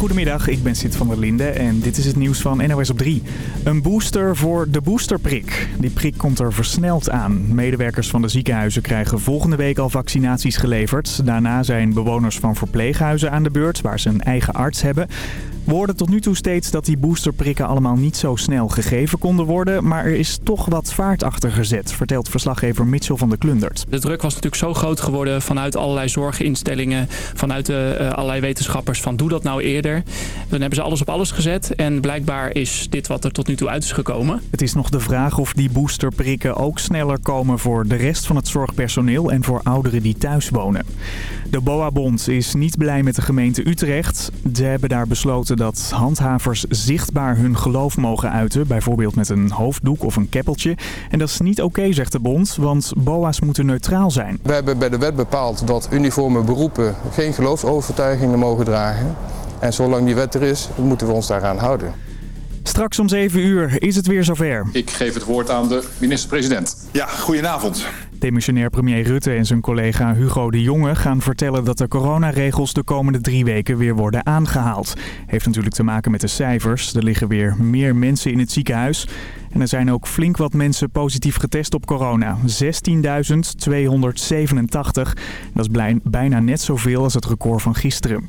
Goedemiddag, ik ben Sid van der Linde en dit is het nieuws van NOS op 3. Een booster voor de boosterprik. Die prik komt er versneld aan. Medewerkers van de ziekenhuizen krijgen volgende week al vaccinaties geleverd. Daarna zijn bewoners van verpleeghuizen aan de beurt, waar ze een eigen arts hebben. We hoorden tot nu toe steeds dat die boosterprikken allemaal niet zo snel gegeven konden worden. Maar er is toch wat vaart achter gezet, vertelt verslaggever Mitchell van der Klundert. De druk was natuurlijk zo groot geworden vanuit allerlei zorginstellingen, vanuit de, uh, allerlei wetenschappers van doe dat nou eerder. Dan hebben ze alles op alles gezet en blijkbaar is dit wat er tot nu toe uit is gekomen. Het is nog de vraag of die boosterprikken ook sneller komen voor de rest van het zorgpersoneel en voor ouderen die thuis wonen. De BOA-bond is niet blij met de gemeente Utrecht. Ze hebben daar besloten dat handhavers zichtbaar hun geloof mogen uiten. Bijvoorbeeld met een hoofddoek of een keppeltje. En dat is niet oké, zegt de bond, want BOA's moeten neutraal zijn. We hebben bij de wet bepaald dat uniforme beroepen geen geloofsovertuigingen mogen dragen. En zolang die wet er is, moeten we ons daaraan houden. Straks om 7 uur is het weer zover. Ik geef het woord aan de minister-president. Ja, goedenavond. Demissionair premier Rutte en zijn collega Hugo de Jonge gaan vertellen dat de coronaregels de komende drie weken weer worden aangehaald. Heeft natuurlijk te maken met de cijfers. Er liggen weer meer mensen in het ziekenhuis. En er zijn ook flink wat mensen positief getest op corona. 16.287. Dat is bijna net zoveel als het record van gisteren.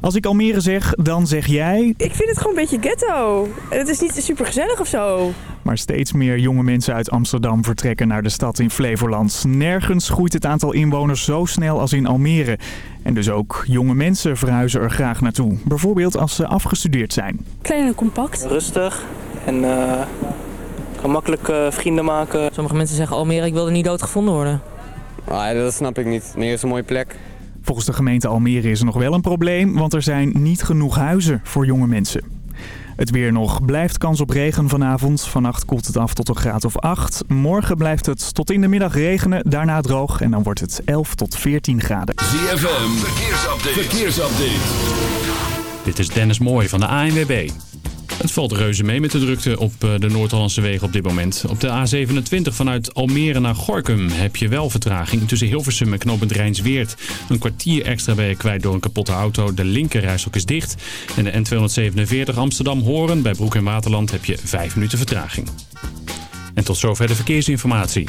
Als ik Almere zeg, dan zeg jij... Ik vind het gewoon een beetje ghetto. Het is niet super gezellig of zo. Maar steeds meer jonge mensen uit Amsterdam vertrekken naar de stad in Flevoland. Nergens groeit het aantal inwoners zo snel als in Almere. En dus ook jonge mensen verhuizen er graag naartoe. Bijvoorbeeld als ze afgestudeerd zijn. Klein en compact. Rustig en uh, kan makkelijk uh, vrienden maken. Sommige mensen zeggen Almere, ik wil er niet dood gevonden worden. Ah, dat snap ik niet. Meer is een mooie plek. Volgens de gemeente Almere is er nog wel een probleem, want er zijn niet genoeg huizen voor jonge mensen. Het weer nog. Blijft kans op regen vanavond. Vannacht koelt het af tot een graad of 8. Morgen blijft het tot in de middag regenen, daarna droog en dan wordt het 11 tot 14 graden. ZFM, verkeersupdate. verkeersupdate. Dit is Dennis Mooij van de ANWB. Het valt reuze mee met de drukte op eh, de Noord-Hollandse wegen op dit moment. Op de A27 vanuit Almere naar Gorkum heb je wel vertraging tussen Hilversum en knooppunt Rijnsweert. Een kwartier extra ben je kwijt door een kapotte auto. De linkerrijstok is dicht. En de N247 Amsterdam-Horen bij Broek en Waterland heb je 5 minuten vertraging. En tot zover de verkeersinformatie.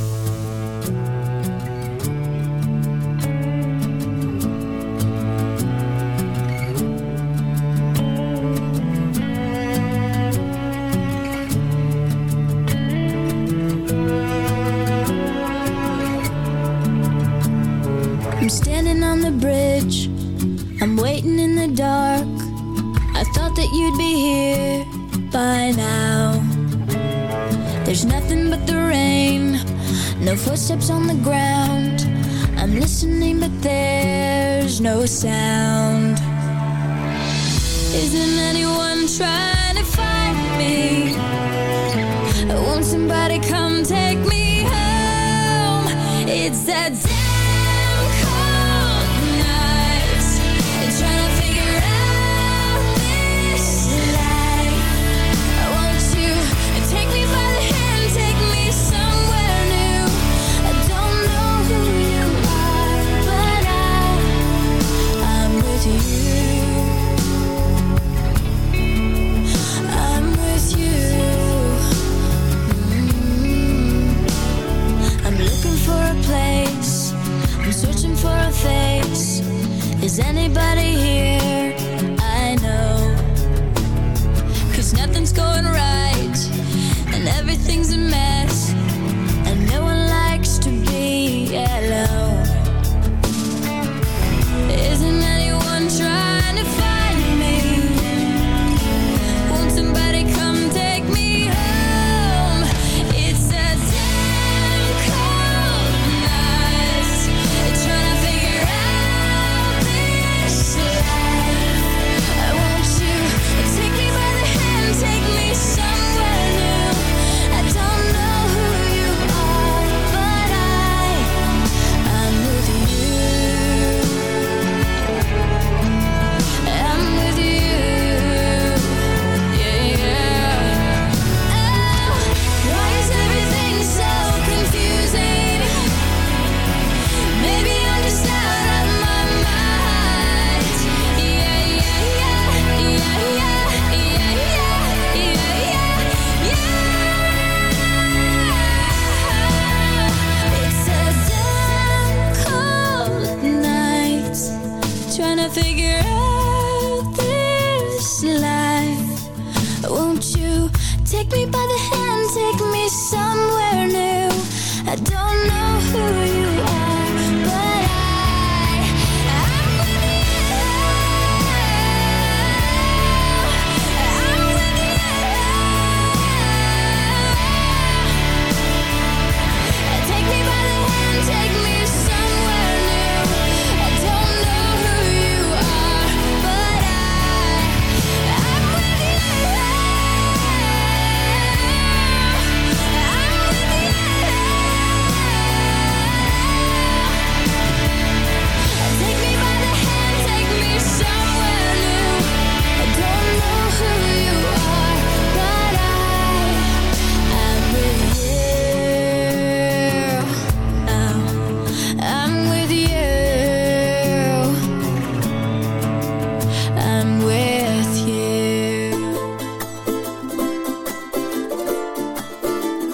That you'd be here by now. There's nothing but the rain, no footsteps on the ground. I'm listening, but there's no sound. Isn't anyone trying to find me? Won't somebody come take me home? It's that face. Is anybody here?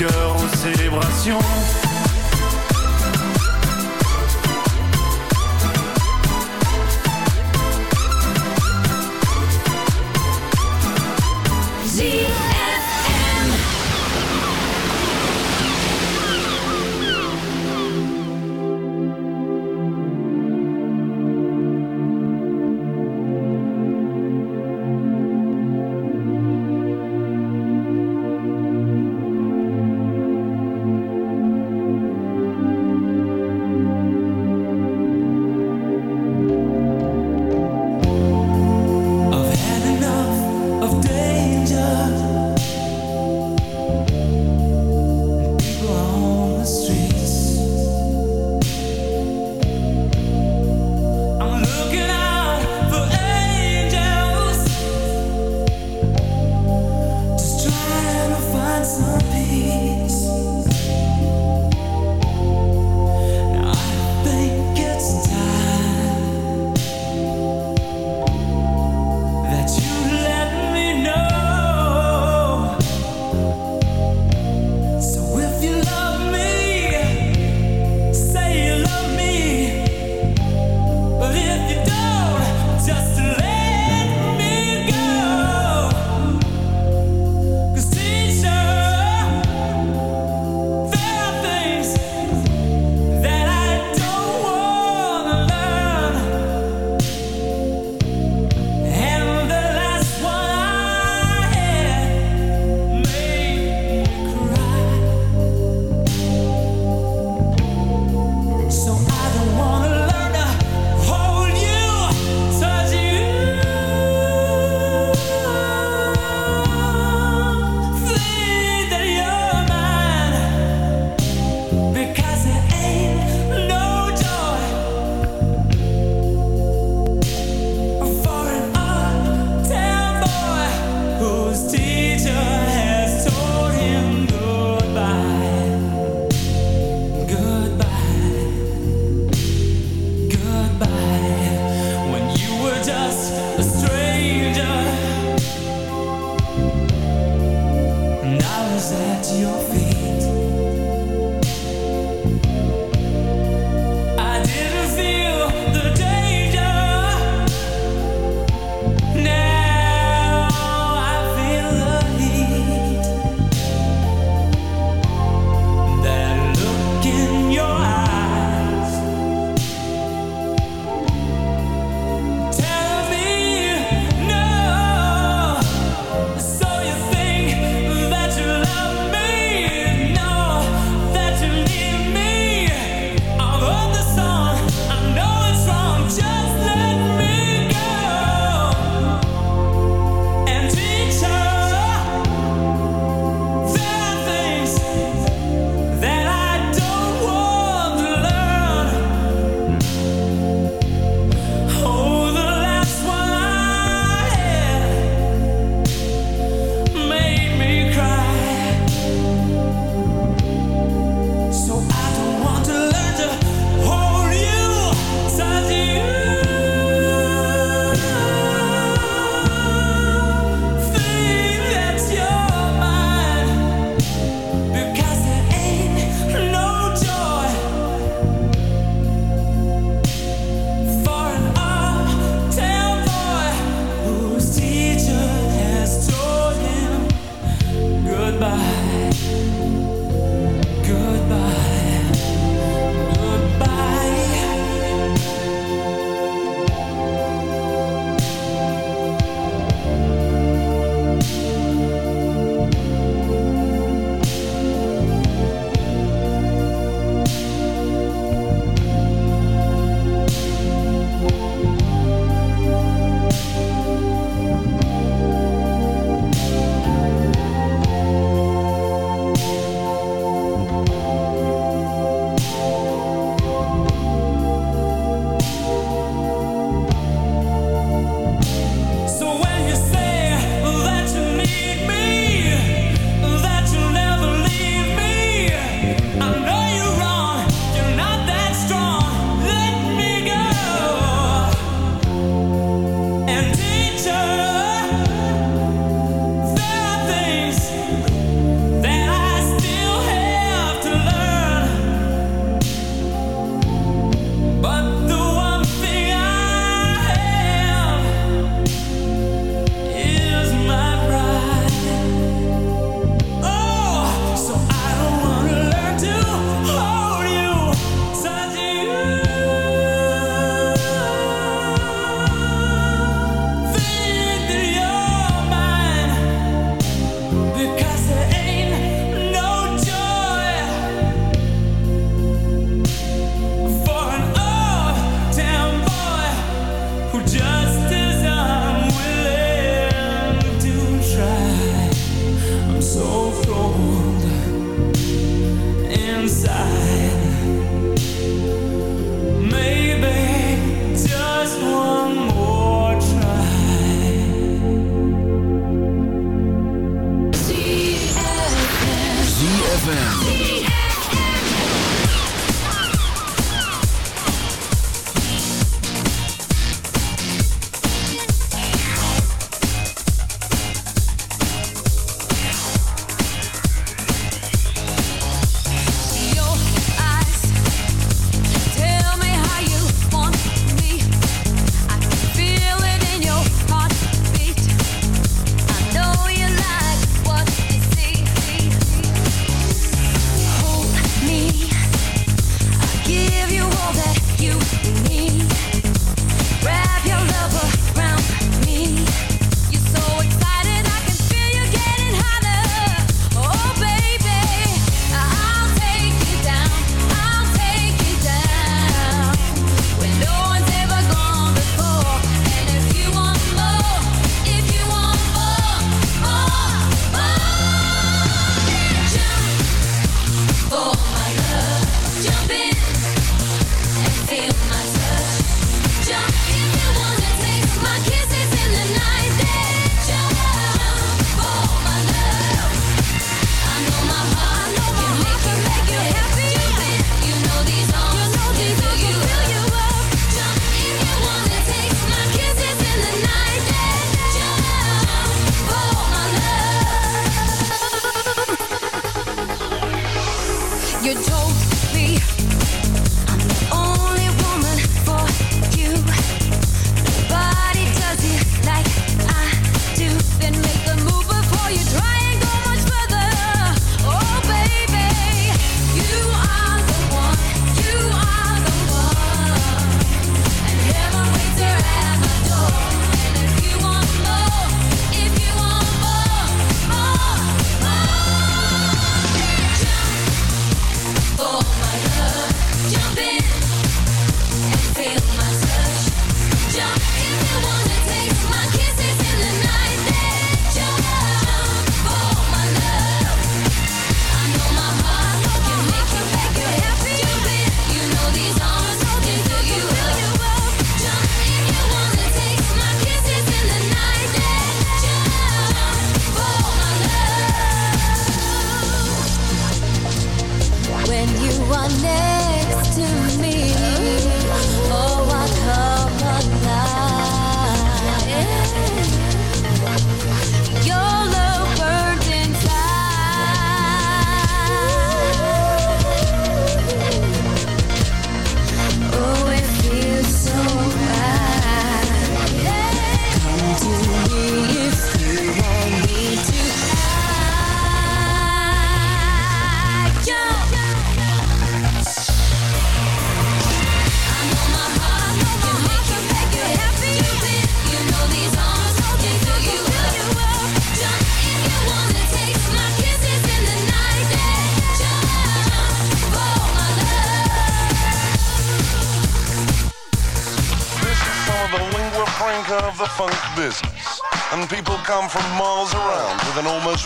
Cœur aux célébrations.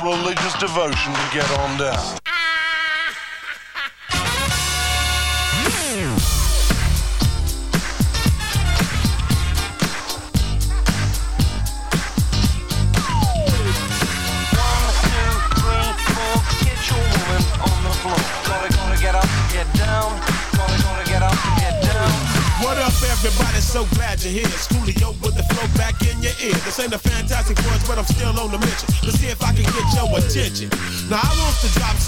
Religious devotion to get on down.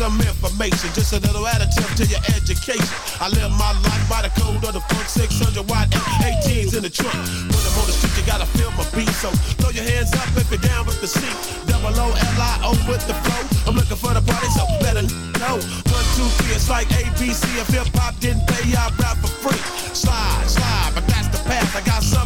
Some information, just a little additive to your education. I live my life by the code of the funk 600 watt F18s in the trunk. When I'm on the street, you gotta feel my beat. So throw your hands up if you're down with the seat. Double O L I O with the flow. I'm looking for the party, so it know. One, two, three, it's like ABC. If hip hop didn't pay, I rap for free. Slide, slide, but that's the path. I got something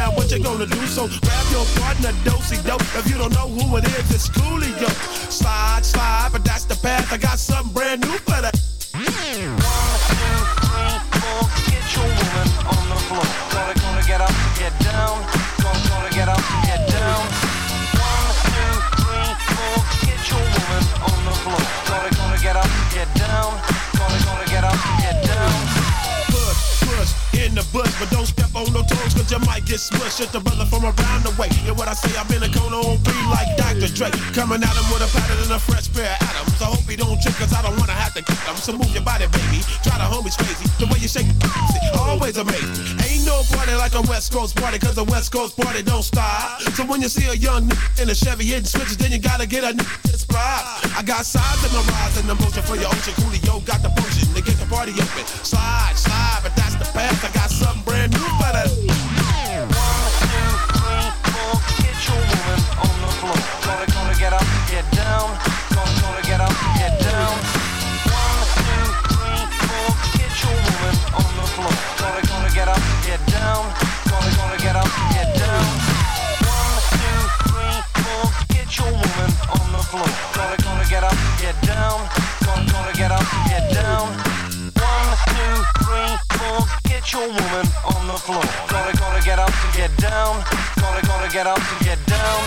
you gonna do? So grab your partner, dosey dope. If you don't know who it is, it's Coolio. Slide, slide, but that's the path. I got something brand new for that. Get your woman on the floor. Gonna, gonna get up, get down. You might get smushed. It's the brother from around the way. And what I say, I'm in a cone on beat like Dr. Dre. Coming at him with a pattern and a fresh pair of atoms. I hope he don't trip, cause I don't wanna have to kick him. So move your body, baby. Try the homies crazy. The way you shake it, always amazing. Ain't no party like a West Coast party, cause a West Coast party don't stop. So when you see a young in a Chevy hitting switches, then you gotta get a pride. I got sides in my rise and emotion for your ocean. Coolio got the potion to get the party open. Slide, slide, but that's the path. I got something brand new for. Get up to get down.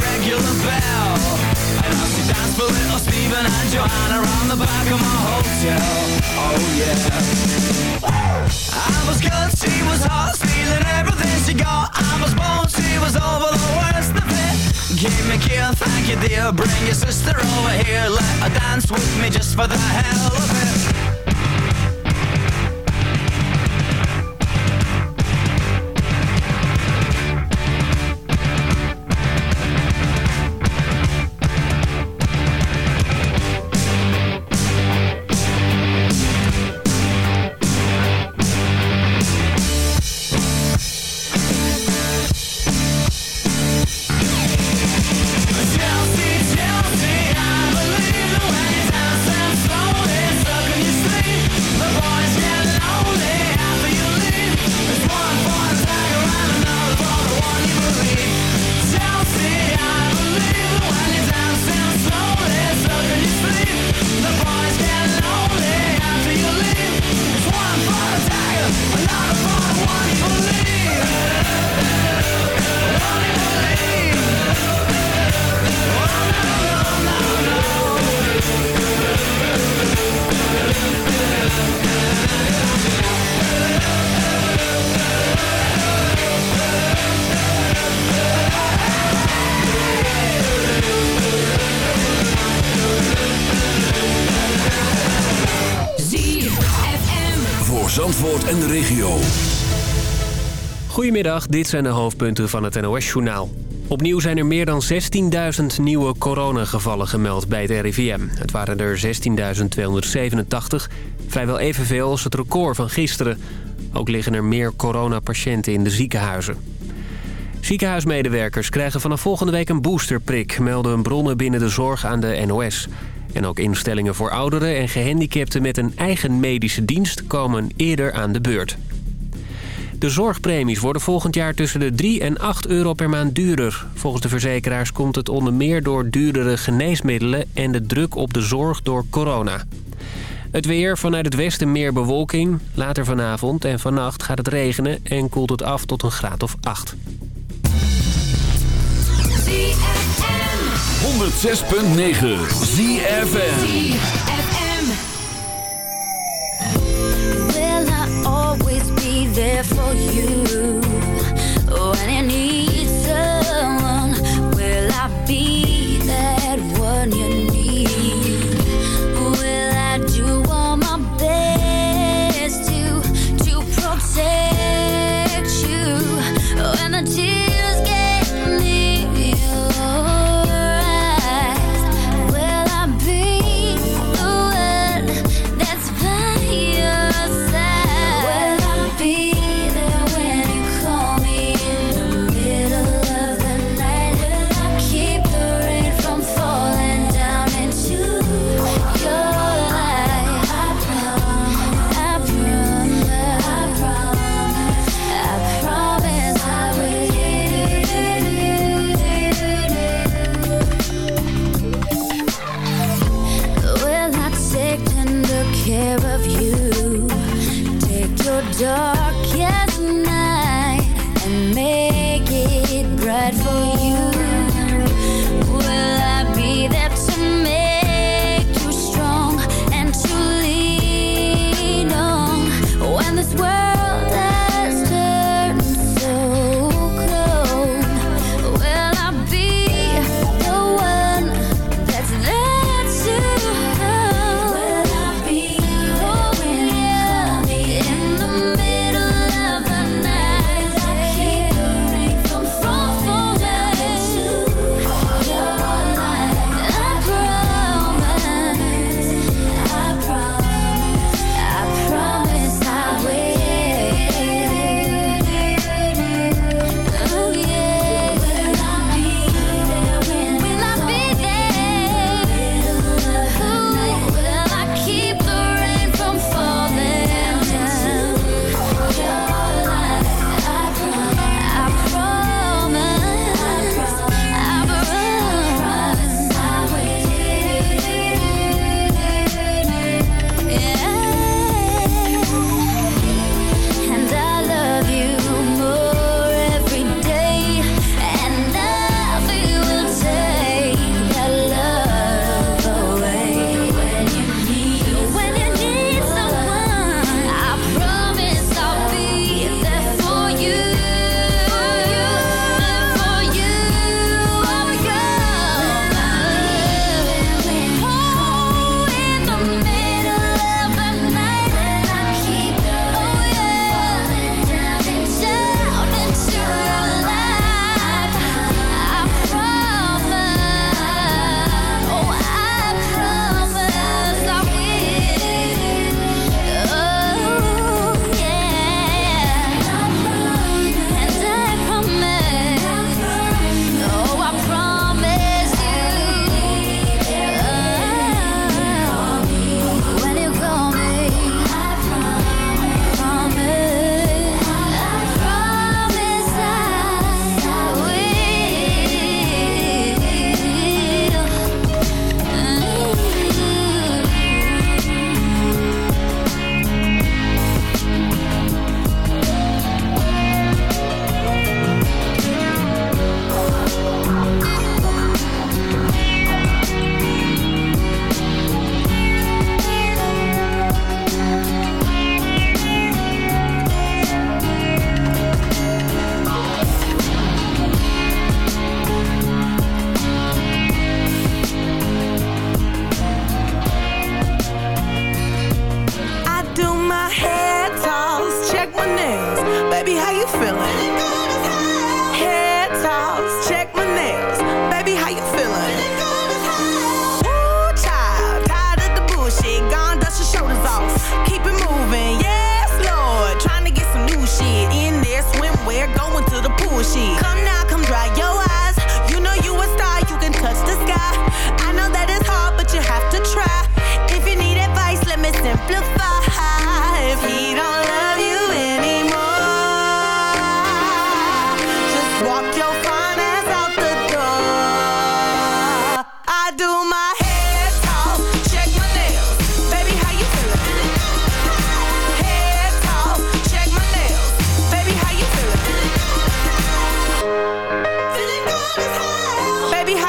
Regular bell. And I'll see dance for little Stephen and Joanna around the back of my hotel. Oh yeah. I was good, she was hot, stealing everything she got. I was bold, she was over the worst of it. Give me kill, thank you dear. Bring your sister over here, let her dance with me just for the hell of it. Goedemiddag, dit zijn de hoofdpunten van het NOS-journaal. Opnieuw zijn er meer dan 16.000 nieuwe coronagevallen gemeld bij het RIVM. Het waren er 16.287, vrijwel evenveel als het record van gisteren. Ook liggen er meer coronapatiënten in de ziekenhuizen. Ziekenhuismedewerkers krijgen vanaf volgende week een boosterprik... melden bronnen binnen de zorg aan de NOS. En ook instellingen voor ouderen en gehandicapten met een eigen medische dienst... komen eerder aan de beurt. De zorgpremies worden volgend jaar tussen de 3 en 8 euro per maand duurder. Volgens de verzekeraars komt het onder meer door duurdere geneesmiddelen... en de druk op de zorg door corona. Het weer vanuit het westen meer bewolking. Later vanavond en vannacht gaat het regenen en koelt het af tot een graad of 8. 106.9 ZFM. There for you oh, when you need someone? For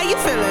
how you feeling?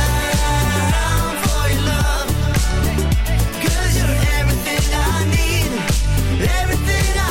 Everything I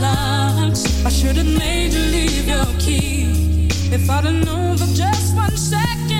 locks. I should have made you leave your key. If I'd have known for just one second